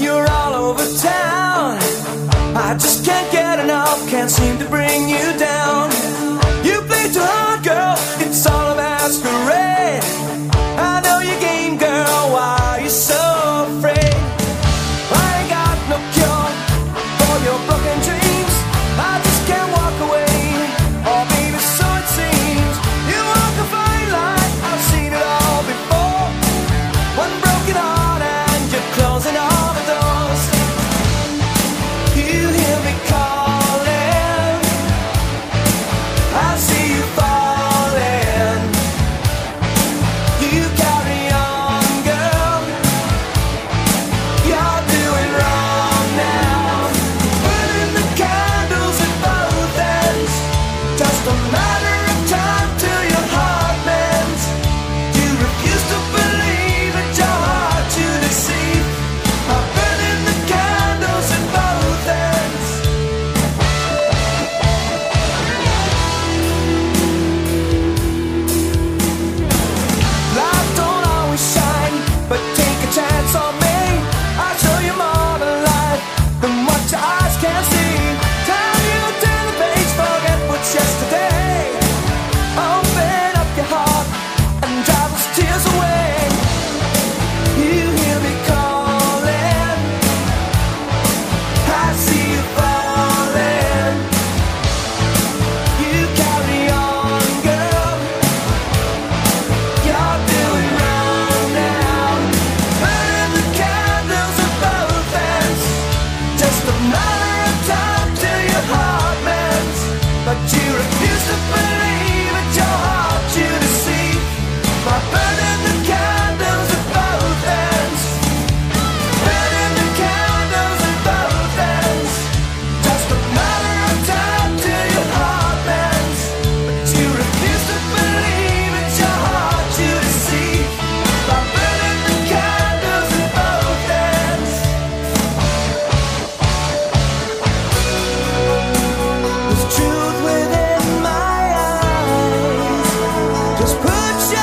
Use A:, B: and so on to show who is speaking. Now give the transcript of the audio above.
A: you're all over town. I just can't get enough, can't seem to bring you down. Just put